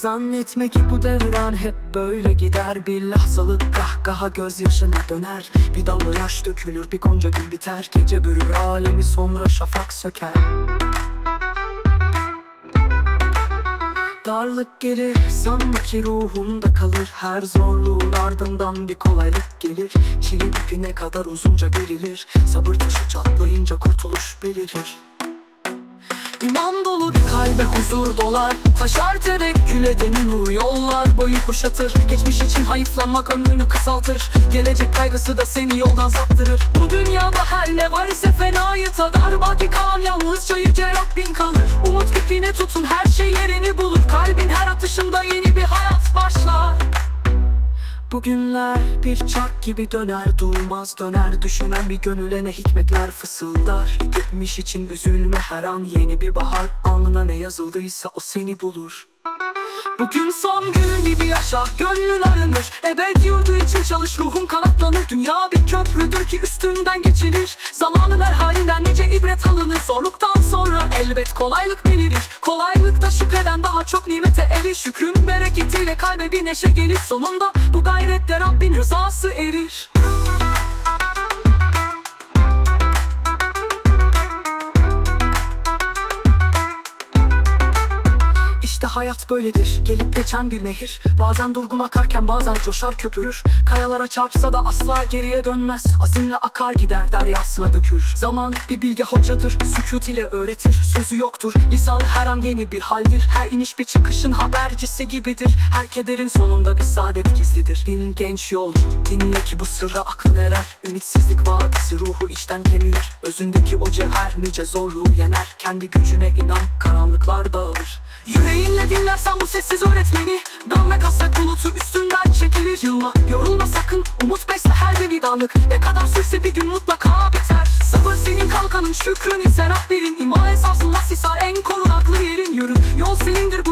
Zannetme ki bu devran hep böyle gider. Bir lahzalık kahkaha gözyaşına döner. Bir damla yaş dökülür bir gonca gül biter. Gece bürür alemi sonra şafak söker. Darlık gelir sanma ki ruhunda kalır. Her zorluğun ardından bir kolaylık gelir. Çilin ipine kadar uzunca gerilir Sabır taşı çatlayınca kurtuluş belirir İman dolu kalbe huzur dolar. Taşar tevekkül edenin nuru yollar. Boyu kuşatır Geçmiş için hayıflanmak ömrünü kısaltır. Gelecek kaygısı da seni yoldan saptırır. Bu dünyada her ne var ise fenayı tadar. Baki kalan yalnızca yüce Rabbin kalır. Umut ipine tutun her şey yerini bulur. Kalbin her atışında yeni bir hayat başlar Bugünler bir çark gibi döner durmaz döner. Düşünen bir gönüle ne hikmetler fısıldar. Gitmiş için üzülme her an yeni bir bahar. Alnına ne yazıldıysa o seni bulur. Bugün son gün gibi yaşa gönlün arınır. Ebed yurdu için çalış ruhun kanatlanır. Dünya bir köprüdür ki üstünden geçilir. Zamanın her halinden nice ibret alınır. Zorluktan sonra elbet kolaylık belirir Kolaylıkta şükreden daha çok nimete erir. Şükrün bereketiyle kalbe bir neşe gelir. Sonunda bu gayrette Rabbin rızası erir İşte hayat böyledir. Gelip geçen bir nehir. Bazen durgun akarken bazen coşar köpürür. Kayalara çarpsa da asla geriye dönmez. Azimle akar gider deryasına dökür. Zaman bir bilge hocadır. Sükut ile öğretir. Sözü yoktur. Lisan her an yeni bir haldir. Her iniş bir çıkışın habercisi gibidir. Her kederin sonunda bir saadet gizlidir. Din genç yol. Dinle ki bu sırra aklın erer. Ümitsizlik vadisi ruhu içten kemirir Özündeki o cevher nice zorluğu yener. Kendi gücüne inan karanlıklar dağılır Yüreğinle dinlersen bu sessiz öğretmeni. Dönme kasvet bulutu üstünden çekilir. Yılma yorulma sakın. Umut besle her bir vidanlık Ne kadar sürse bir gün mutlaka biter. Sabır senin kalkanın şükrün ise Rabbinin. İman esasın nasisa en korunaklı yerin. Yürü yol senindir